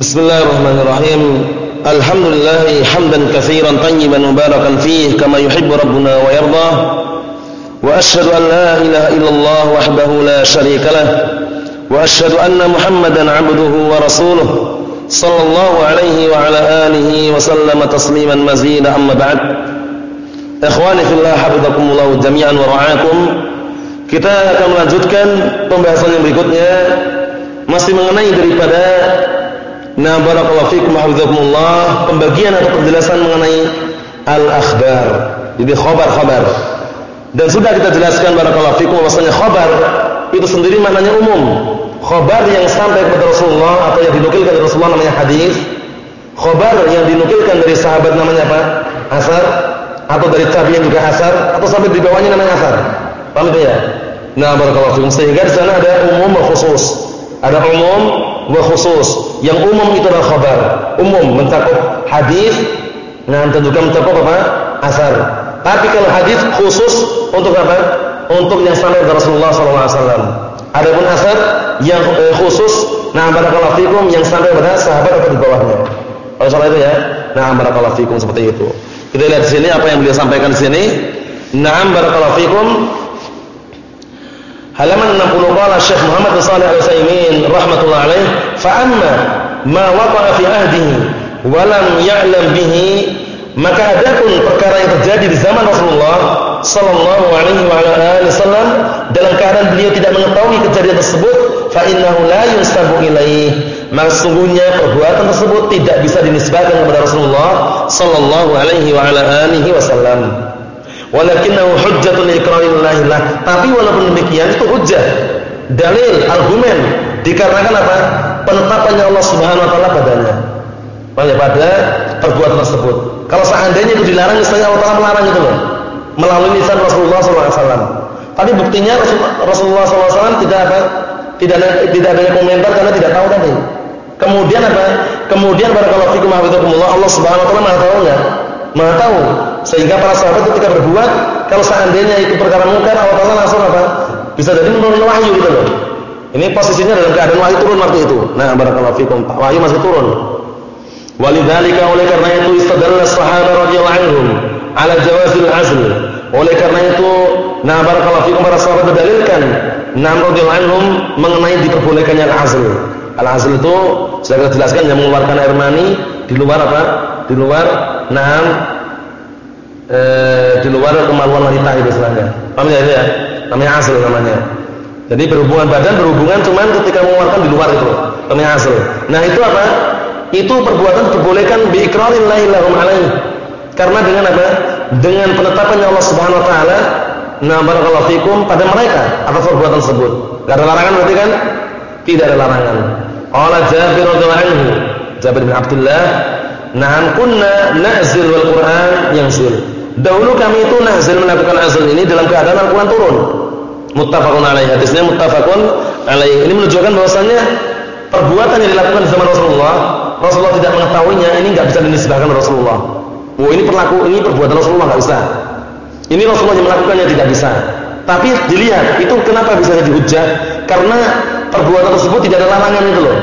Bismillahirrahmanirrahim. Alhamdulillah hamdan katsiran tayyiban mubarakan fihi kama yuhibbu rabbuna wa yarda. Wa asyhadu an la ilaha illallah wahdahu la syarika lah. Wa asyhadu anna Muhammadan 'abduhu wa rasuluh. Sallallahu alaihi wa ala alihi wa sallama tasliman mazida amma ba'd. Ikhwani fillah hafizakumullah jami'an wa ra'akum. Kita akan melanjutkan pembahasan yang berikutnya masih mengenai daripada Nah barakallahu fikum hafizakumullah pembagian atau penjelasan mengenai al-akhbar. Jadi khabar-khabar. Dan sudah kita jelaskan barakallahu fikum bahwasanya khabar itu sendiri maknanya umum. Khabar yang sampai kepada Rasulullah atau yang dinukilkan dari Rasulullah namanya hadis. Khabar yang dinukilkan dari sahabat namanya apa? Asar atau dari tabi'in juga asar atau sampai di bawahnya namanya asar. Paham itu ya? Nah, barakallahu fikum sehingga di sana ada umum dan khusus. Ada umum wa khusus. Yang umum itu adalah khabar. Umum mencakup hadis, nah dan juga mencakup apa? Asar. Tapi kalau hadis khusus untuk apa? Untuk yang sampai dari Rasulullah SAW. Adapun asar yang eh, khusus, nah barakallahu fikum yang sampai pada sahabat atau di bawahnya. Oleh salah itu ya. Nah barakallahu fikum seperti itu. Kita lihat di sini apa yang beliau sampaikan di sini. Naam barakallahu fikum halaman 60 qala Syekh Muhammad bin Shalih Al-Utsaimin rahimatullah alaih fa amma ma waqa'a fi ahdihi wa lam ya'lam bihi maka adapun perkara yang terjadi di zaman Rasulullah sallallahu alaihi wa ala wasallam dalam keadaan beliau tidak mengetahui kejadian tersebut fa innahu la yunsabu ilaih maka sesungguhnya perbuatan tersebut tidak bisa dinisbahkan kepada Rasulullah sallallahu alaihi wa ala alihi wasallam Walakinahu hujjatun iqrarillahi lah. Tapi walaupun demikian itu hujjah, dalil, argumen dikarenakan apa? Penetapannya Allah Subhanahu wa taala padanya. Pada pada perbuatan tersebut. Kalau seandainya itu dilarang, misalnya Allah Taala melarang itu loh. Melalui lisan Rasulullah SAW. Tapi buktinya Rasulullah SAW tidak apa? Tidak ada, tidak ada komentar karena tidak tahu tadi. Kemudian apa? Kemudian barakallahu fikum Allah Subhanahu wa taala? Maha tahu. Sehingga para sahabat ketika berbuat, kalau seandainya itu perkara mungkar, Allah Taala langsung apa? Bisa jadi menurunkan wahyu gitu loh. Ini posisinya dalam keadaan wahyu turun waktu itu. Nah, barakallahu fikum. Wahyu masih turun. Walidzalika oleh karena itu istadalla sahabat radhiyallahu anhum ala jawazil azl. Oleh karena itu, nah barakallahu fikum para sahabat berdalilkan nah radhiyallahu anhum mengenai diperbolehkannya al-azl. Al-azl itu sudah kita jelaskan yang mengeluarkan air mani di luar apa? Di luar nah eh, di luar kemaluan wanita itu istilahnya. Paham ya itu ya? Namanya asal namanya. Jadi berhubungan badan berhubungan cuman ketika mengeluarkan di luar itu. Namanya asal. Nah, itu apa? Itu perbuatan diperbolehkan bi iqrarillahi lahum alaihi. Karena dengan apa? Dengan penetapannya Allah Subhanahu wa taala nah barakallahu fikum pada mereka atas perbuatan tersebut. Enggak ada larangan berarti kan? Tidak ada larangan. Qala Jabir radhiyallahu anhu, Jabir bin Abdullah, "Na'am kunna na'zil wal Qur'an yanzil." Dahulu kami itu nazil melakukan azal ini dalam keadaan Al-Quran turun. Muttafaqun alaih. Hadisnya muttafaqun alaih. Ini menunjukkan bahwasannya perbuatan yang dilakukan di zaman Rasulullah, Rasulullah tidak mengetahuinya, ini enggak bisa dinisbahkan Rasulullah. Oh, ini perlaku ini perbuatan Rasulullah enggak bisa. Ini Rasulullah yang melakukannya tidak bisa. Tapi dilihat, itu kenapa bisa jadi hujah? Karena perbuatan tersebut tidak ada larangan itu loh.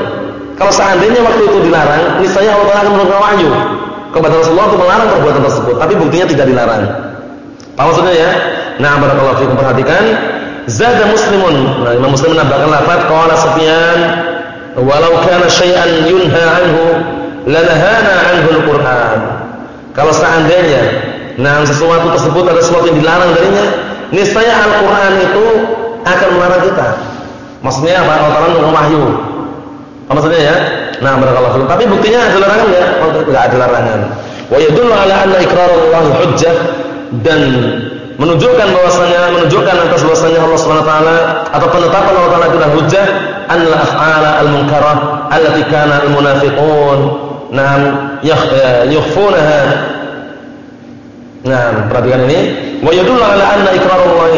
Kalau seandainya waktu itu dilarang, niscaya Allah akan menurunkan wahyu kepada Rasulullah untuk melarang perbuatan tersebut, tapi buktinya tidak dilarang. Apa maksudnya ya? Nah, barakallahu fikum perhatikan, zada muslimun. Nah, Imam Muslim menambahkan lafaz qala Sufyan, walau kana syai'an yunha anhu lanahana anhu al-Qur'an. Kalau seandainya nah sesuatu tersebut ada sesuatu yang dilarang darinya, niscaya Al-Qur'an itu akan melarang kita. Maksudnya apa? Allah Taala wahyu. Apa maksudnya ya? Nah, barakallahu fikum. Tapi buktinya ada larangan ya? Oh, enggak ada larangan. Wa yadullu ala anna iqrarullah hujjah dan menunjukkan bahwasanya menunjukkan atas bahwasanya Allah Subhanahu wa taala atau penetapan Allah taala itu hujjah an la af'ala al-munkarah allati kana al-munafiqun nam yukhfunaha Nah, perhatikan ini. Wa yadullu ala anna iqrarullah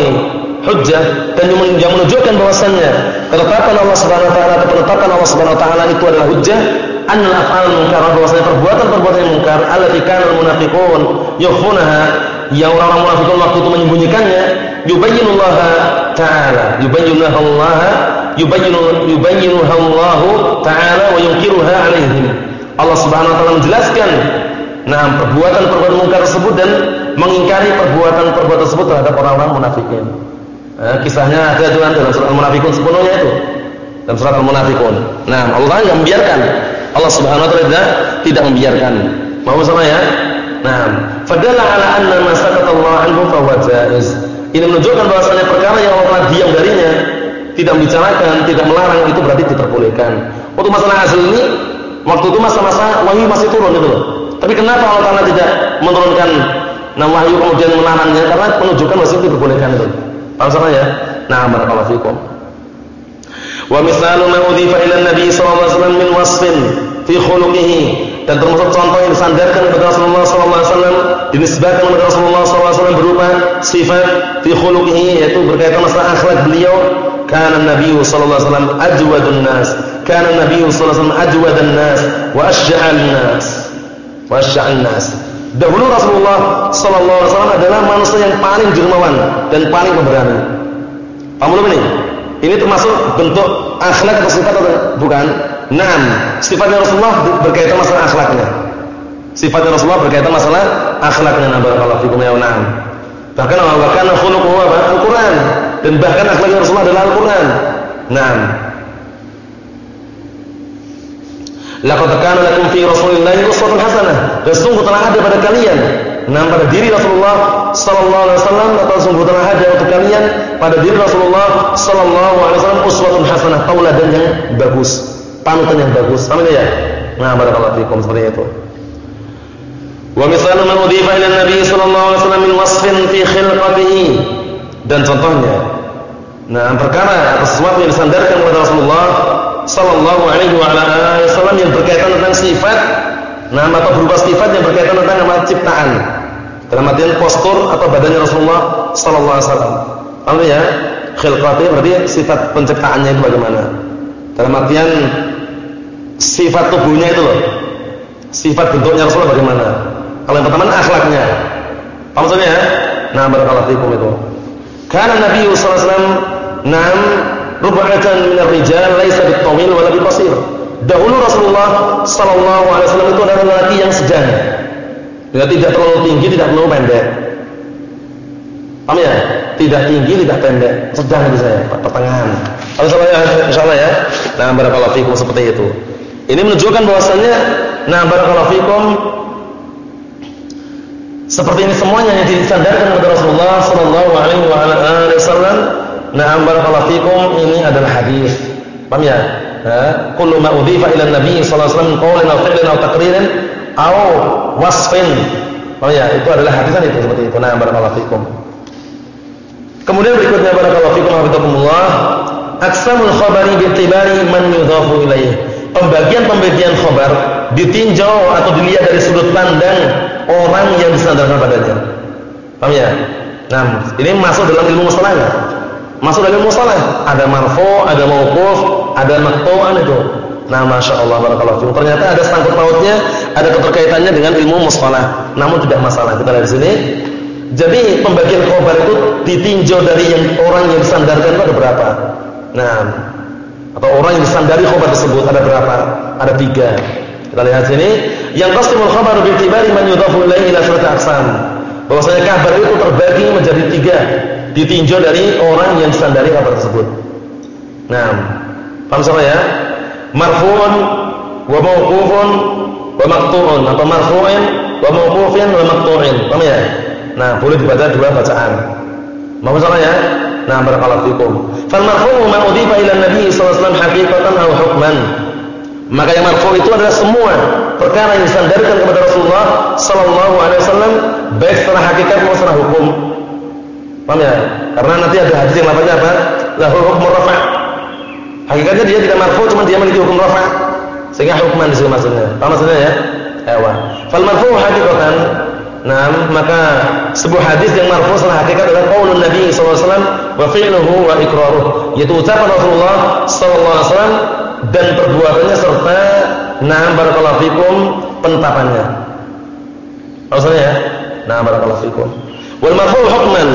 hujjah dan yang menunjukkan bahwasannya ketetapan Allah Subhanahu wa taala atau penetapan Allah Subhanahu wa taala itu adalah hujjah annal af'al munkar bahwasanya perbuatan-perbuatan yang munkar allati kana al-munafiqun yukhfunaha yang orang-orang munafikun waktu itu menyembunyikannya yubayyinullah taala yubayyinuha Allah yubayyinu yubayyinuha Allah taala wa yunkiruha alaihim SAW menjelaskan nah perbuatan-perbuatan mungkar tersebut dan mengingkari perbuatan-perbuatan tersebut terhadap orang-orang munafikin. Nah, kisahnya ada tuan dalam surat Al-Munafikun sepenuhnya itu. Dalam surat Al-Munafikun. Nah, Allah yang membiarkan. Allah Subhanahu wa taala tidak, membiarkan. Mau sama ya? Nah, fadalla ala anna ma Allah anhu fa jaiz. Ini menunjukkan bahwasanya perkara yang Allah diam darinya, tidak membicarakan, tidak melarang itu berarti diperbolehkan. Untuk masalah hasil ini, waktu itu masa-masa wahyu masih turun itu. Tapi kenapa Allah Taala tidak menurunkan nah wahyu kemudian melarangnya? Karena menunjukkan masih diperbolehkan itu. Sama ya? Nah, barakallahu fikum. Wa misalu ma udhifa ila Nabi sallallahu alaihi wasallam min wasfin fi khuluqihi dan termasuk contoh yang disandarkan kepada Rasulullah sallallahu alaihi wasallam dinisbahkan kepada Rasulullah sallallahu alaihi wasallam berupa sifat fi khuluqihi yaitu berkaitan masalah akhlak beliau kana Nabi sallallahu alaihi wasallam ajwadun nas kana Nabi sallallahu alaihi wasallam ajwadan nas wa asy'a'an nas wa asy'a'an nas dahulu Rasulullah sallallahu alaihi wasallam adalah manusia yang paling dermawan dan paling pemberani paham belum ini ini termasuk bentuk akhlak atau sifat atau bukan Naam, sifatnya Rasulullah berkaitan masalah akhlaknya. Sifatnya Rasulullah berkaitan masalah akhlaknya. Nah, barakallahu fikum ya na'am. Bahkan bahkan khuluquhu? Al-Qur'an. Dan bahkan akhlaknya Rasulullah adalah Al-Qur'an. Naam. Laqad kana lakum fi Rasulillahi uswatun hasanah. Dan sungguh telah ada pada kalian Nah, pada diri Rasulullah sallallahu alaihi wasallam atau sungguh telah ada untuk kalian pada diri Rasulullah sallallahu alaihi wasallam uswatun hasanah, tauladan yang bagus panutan yang bagus. Paham ya? Nah, barakallahu fikum seperti itu. Wa misalu man udhifa ila Nabi sallallahu alaihi wasallam min wasfin fi khilqatihi. Dan contohnya, nah perkara sesuatu yang disandarkan kepada Rasulullah sallallahu alaihi wa ala wasallam yang berkaitan tentang sifat, nah atau berupa sifat yang berkaitan tentang nama ciptaan. Dalam artian postur atau badannya Rasulullah sallallahu alaihi wasallam. Paham ya? Khilqati berarti sifat penciptaannya itu bagaimana? Dalam artian sifat tubuhnya itu loh. Sifat bentuknya Rasulullah bagaimana? Kalau yang pertama akhlaknya. Apa maksudnya ya? Nah, barakallahu fikum itu. Karena Nabi sallallahu alaihi wasallam nam rub'atan min ar-rijal laisa bit-tawil wala bil-qasir. Dahulu Rasulullah sallallahu alaihi wasallam itu adalah lelaki yang sedang. Dia tidak terlalu tinggi, tidak terlalu pendek. Paham ya? Tidak tinggi, tidak pendek, sedang itu saya, pertengahan. Kalau ya, insyaallah ya. Nah, barakallahu fikum seperti itu. Ini menunjukkan bahwasannya nah barakallahu fikum seperti ini semuanya yang disandarkan kepada Rasulullah sallallahu alaihi wasallam. Nah, barakallahu fikum ini adalah hadis. Paham ya? Ha? Kullu ma udhifa ila Nabi sallallahu alaihi wasallam qawlan aw fi'lan aw taqririn aw wasfin. Oh ya, itu adalah hadisan itu seperti itu. Nah, barakallahu fikum. Kemudian berikutnya barakallahu fikum hafizakumullah, aqsamul khabari bi'tibari man yudhafu ilaihi pembagian-pembagian khobar ditinjau atau dilihat dari sudut pandang orang yang disandarkan padanya. Paham ya? Nah, ini masuk dalam ilmu mustalah? Masuk dalam ilmu mustalah. Ada marfu, ada mauquf, ada maqtu'an itu. Nah, Masya Allah, Barakallahu. Ternyata ada sangkut pautnya, ada keterkaitannya dengan ilmu mustalah. Namun tidak masalah. Kita lihat di sini. Jadi pembagian khobar itu ditinjau dari yang orang yang disandarkan itu ada berapa? Nah, atau orang yang disandari khabar tersebut ada berapa? Ada tiga. Kita lihat sini, yang qasimul khabar bi tibari man yudhafu ilaihi ila aqsam. Bahwasanya kabar itu terbagi menjadi tiga, ditinjau dari orang yang disandari kabar tersebut. Nah, paham sama ya? Marfu'un wa mauqufun wa maqtu'un atau marfu'in wa mauqufin wa maqtu'in. Paham ya? Nah, boleh dibaca dua bacaan. Mau salah ya? Nah, barakallahu fikum. Fal marfu' ma udhifa ila Nabi sallallahu alaihi wasallam haqiqatan aw hukman. Maka yang marfu' itu adalah semua perkara yang disandarkan kepada Rasulullah sallallahu alaihi wasallam baik secara hakikat maupun secara hukum. Paham ya? Karena nanti ada hadis yang lafaznya apa? Lahu hukmu rafa'. Hakikatnya dia tidak marfu' cuma dia memiliki hukum rafa'. Sehingga hukman di sini maksudnya. Paham maksudnya ya? Ewa. Fal marfu' haqiqatan Nah, maka sebuah hadis yang marfu secara hakikat adalah qaulun Nabi sallallahu alaihi wasallam wa fi'luhu wa iqraruh, yaitu ucapan Rasulullah sallallahu alaihi wasallam dan perbuatannya serta na'am barakallahu fikum penetapannya. Maksudnya ya? Na'am barakallahu fikum. Wal marfu hukman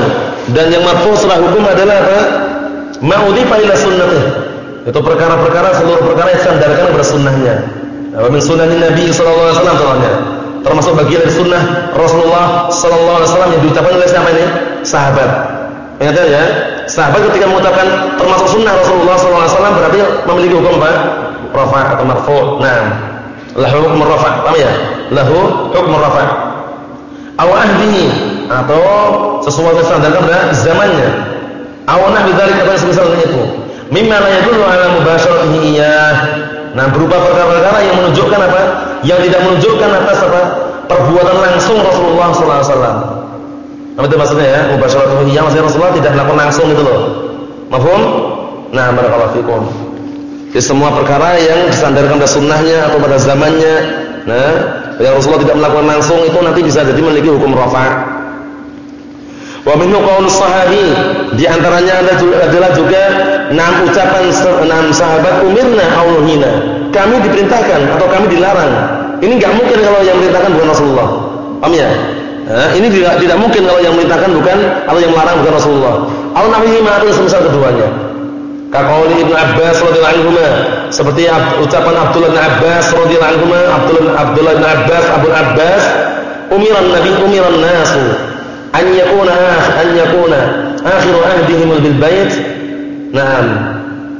dan yang marfu secara hukum adalah apa? Ma'udhifa ila sunnatih. Itu perkara-perkara seluruh perkara yang sandarkan kepada sunnahnya. Wa min sunanin Nabi sallallahu alaihi wasallam contohnya. Termasuk bagian dari sunnah Rasulullah sallallahu alaihi wasallam yang diucapkan oleh siapa ini? Sahabat. Ingat ya, sahabat ketika mengucapkan termasuk sunnah Rasulullah sallallahu alaihi wasallam berarti memiliki hukum apa? Rafa atau marfu. Nah, lahu hukum rafa. Paham ya? Lahu hukum rafa. Aw ahdihi atau sesuatu sandarkan pada zamannya. Aw nahwi dzalika apa semisal itu. Mimma la yadullu ala mubasyaratihi iyyah Nah, berupa perkara-perkara yang menunjukkan apa? Yang tidak menunjukkan atas apa? Perbuatan langsung Rasulullah sallallahu alaihi wasallam. Apa itu maksudnya ya? Mubasyaratuhu iya maksudnya Rasulullah tidak melakukan langsung itu loh. Mafhum? Nah, barakallahu fikum. Jadi semua perkara yang disandarkan pada sunnahnya atau pada zamannya, nah, yang Rasulullah tidak melakukan langsung itu nanti bisa jadi memiliki hukum rafa'. Wa minhu qaulus sahabi di antaranya adalah juga enam ucapan enam sahabat umirna auluhina. Kami diperintahkan atau kami dilarang. Ini enggak mungkin kalau yang memerintahkan bukan Rasulullah. Paham ya? Nah, ini tidak tidak mungkin kalau yang memerintahkan bukan atau yang melarang bukan Rasulullah. Au nabihi ma atau semisal keduanya. Kaqauli Ibnu Abbas radhiyallahu anhu seperti ucapan Abdullah bin Abbas radhiyallahu anhu Abdullah Abdullah bin Abbas Abu Abbas umiran nabi umiran nasu an yakuna an yakuna akhiru ahdihim bil bait na'am.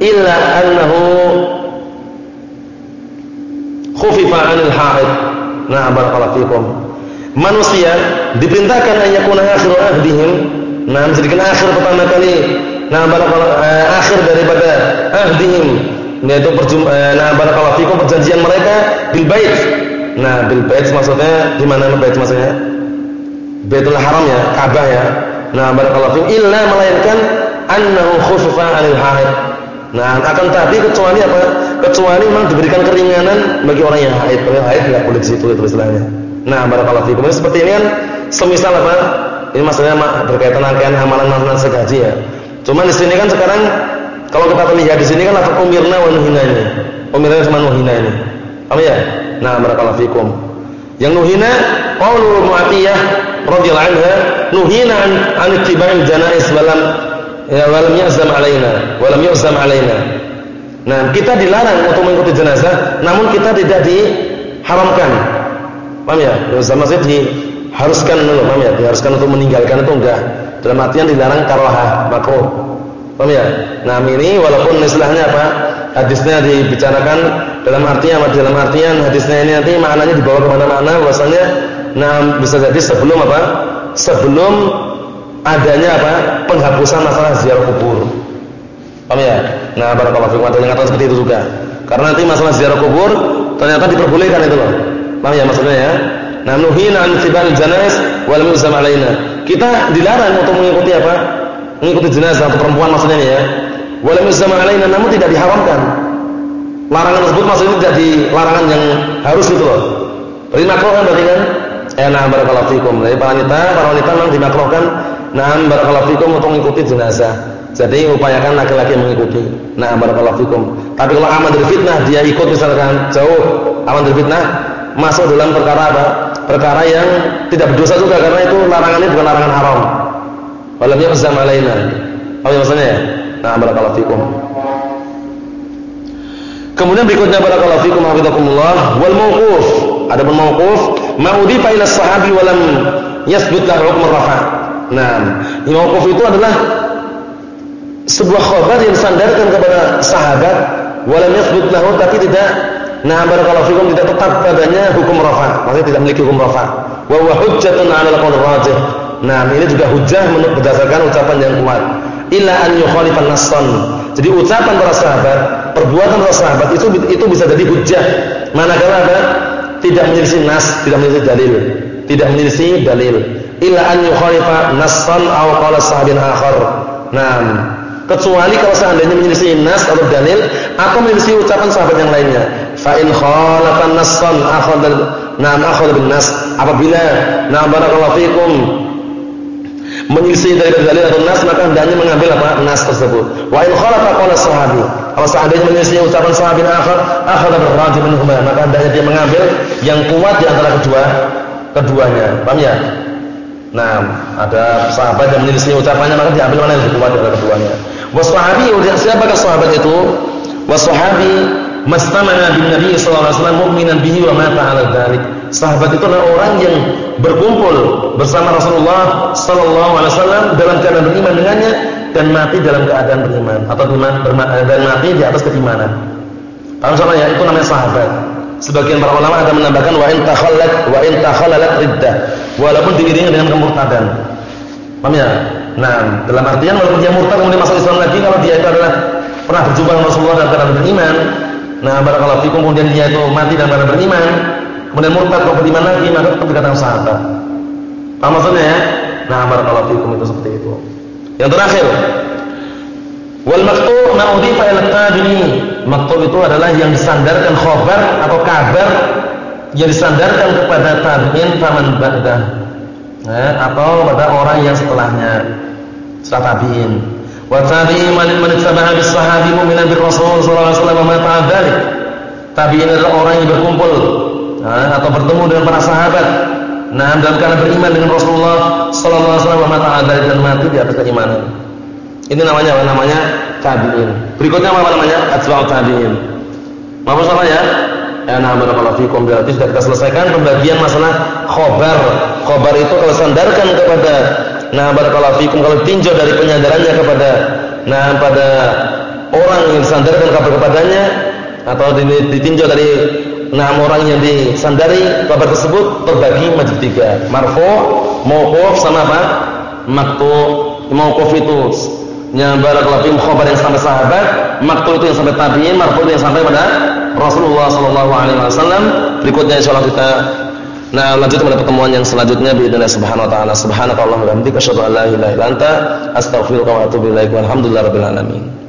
Illa annahu khufifa 'anil haid. Na'am barakallahu fikum. Manusia diperintahkan an yakuna akhiru ahdihim. Na'am jadikan akhir pertama kali. Na'am barakallahu eh, akhir daripada ahdihim. Yaitu perjum eh, na'am barakallahu fikum perjanjian mereka bil bait nah bil bait maksudnya di mana bait maksudnya Baitul Haram ya, Ka'bah ya. Nah, barakallahu fikum illa melainkan annahu khusufa 'anil haid. Nah, akan tapi kecuali apa? Kecuali memang diberikan keringanan bagi orang yang haid. Orang haid enggak boleh di situ itu istilahnya. Nah, barakallahu fikum. Seperti ini kan semisal apa? Ini maksudnya berkaitan dengan amalan-amalan segaji ya. Cuma di sini kan sekarang kalau kita lihat di sini kan lafaz umirna wa nuhina ini. Umirna cuma nuhina ini. Paham ya? Nah, barakallahu fikum. Yang nuhina qaulul mu'atiyah radhiyallahu anha nuhina an an ittiba'il janaiz walam ya walam ya'zam alaina walam yu'zam alaina. Nah, kita dilarang untuk mengikuti jenazah, namun kita tidak diharamkan. Paham ya? Sama saja diharuskan dulu, paham ya? Diharuskan untuk meninggalkan itu enggak. Dalam artian dilarang karaha, makruh. Paham ya? Nah, ini walaupun istilahnya apa? Hadisnya dibicarakan dalam artian dalam artian hadisnya ini nanti maknanya dibawa ke mana-mana bahwasanya Nah, bisa jadi sebelum apa? Sebelum adanya apa? Penghapusan masalah ziarah kubur. Paham ya? Nah, barakallahu fikum ada yang kata seperti itu juga. Karena nanti masalah ziarah kubur ternyata diperbolehkan itu loh. Paham ya maksudnya ya? Nah, nuhina an tibal janais wal muzam alaina. Kita dilarang untuk mengikuti apa? Mengikuti jenazah atau perempuan maksudnya ya. Wal muzam alaina namun tidak diharamkan. Larangan tersebut maksudnya tidak larangan yang harus gitu loh. Berarti makruh kan berarti kan? Eh nah barakallahu fikum. Jadi para wanita, para wanita memang dimakruhkan nah barakallahu fikum untuk mengikuti jenazah. Jadi upayakan laki-laki mengikuti. Nah barakallahu fikum. Tapi kalau aman dari fitnah dia ikut misalkan jauh aman dari fitnah masuk dalam perkara apa? Perkara yang tidak berdosa juga karena itu larangannya bukan larangan haram. Walam yuzam alaina. Apa maksudnya ya? Nah barakallahu fikum. Kemudian berikutnya barakallahu fikum hafizakumullah wal mauquf. Adapun mauquf ma'udifa ila sahabi wa lam yasbut lahu hukm rafa. Nah, mauquf itu adalah sebuah khabar yang disandarkan kepada sahabat wa lam yasbut lahu tapi tidak nah barakallahu fikum tidak tetap padanya hukum rafa. Maksudnya tidak memiliki hukum rafa. Wa huwa hujjatun 'ala al-qaul rajih. Nah, ini juga hujjah menurut berdasarkan ucapan yang kuat. Illa an yukhalifan nassan. Jadi ucapan para sahabat perbuatan para sahabat itu itu bisa jadi hujah manakala ada tidak menyelisih nas, tidak menyelisih dalil, tidak menyelisih dalil. Illa an yukhalifa nassan aw qala sahabin akhar. Nah, kecuali kalau seandainya menyelisih nas atau dalil atau menyelisih ucapan sahabat yang lainnya. Fa in khalafa nassan akhadha na'am akhadha bin nas. Apabila na'am barakallahu fikum menyelisih dari dalil atau nas maka hendaknya mengambil apa? Nas tersebut. Wa in khalafa qala sahabi. Kalau seandainya menyelisih ucapan sahabi akhar akhadha birrajih minhuma maka hendaknya dia mengambil yang kuat di antara kedua keduanya. Paham ya? Nah ada sahabat yang menyelisih ucapannya maka diambil mana yang kuat di antara keduanya. Wa sahabi siapakah sahabat itu? Wa sahabi mastamana bin Nabi sallallahu alaihi wasallam mu'minan bihi wa mata 'ala dzalik. Sahabat itu adalah orang yang berkumpul bersama Rasulullah sallallahu alaihi wasallam dalam keadaan beriman dengannya dan mati dalam keadaan beriman atau dan mati di atas keimanan. Kalau salah ya itu namanya sahabat. Sebagian para ulama ada menambahkan wa in takhallat wa in takhallalat riddah. Walaupun diiringi dengan kemurtadan. Paham ya? Nah, dalam artian walaupun dia murtad kemudian masuk Islam lagi kalau dia itu adalah pernah berjumpa dengan Rasulullah dalam keadaan beriman. Nah, barakallahu fikum kemudian dia itu mati dalam keadaan beriman, kemudian murtad kok beriman lagi, maka tetap dikatakan sahabat. Paham maksudnya ya? Nah, barakallahu fikum itu seperti itu. Yang terakhir, wal maqtu' ma udhifa ila tabi'in. Maqtu' itu adalah yang disandarkan khabar atau kabar yang disandarkan kepada tabi'in faman ba'dah. Nah, atau pada orang yang setelahnya setelah tabi'in. Wa tabi'in man man ittaba'a bis sahabi mu'minan bir rasul sallallahu alaihi wasallam ma ta'adzalik. Tabi'in adalah orang yang berkumpul atau bertemu dengan para sahabat Nah, dalam keadaan beriman dengan Rasulullah sallallahu alaihi wasallam mata dan mati di atas keimanan. Ini namanya apa? Namanya tabi'in. Berikutnya apa namanya? Atba'ut tabi'in. Maaf salah ya? Ya nah barakallahu fikum berarti sudah kita selesaikan pembagian masalah khobar. Khobar itu kalau sandarkan kepada nah barakallahu fikum kalau tinjau dari penyandarannya kepada nah pada orang yang disandarkan kepadanya atau ditinjau dari enam orang yang disandari kabar tersebut terbagi menjadi tiga. Marfu mauquf sama apa? Maktu mauquf itu yang barakallahu fiikum khabar yang sampai sahabat maktu itu yang sampai tabi'in marfu yang sampai pada Rasulullah sallallahu alaihi wasallam. Berikutnya insyaallah kita Nah, lanjut pada pertemuan yang selanjutnya biidznillah subhanahu wa taala. Subhanakallahumma wa bihamdika asyhadu an la ilaha illa anta astaghfiruka wa atubu ilaik. Walhamdulillahirabbil alamin.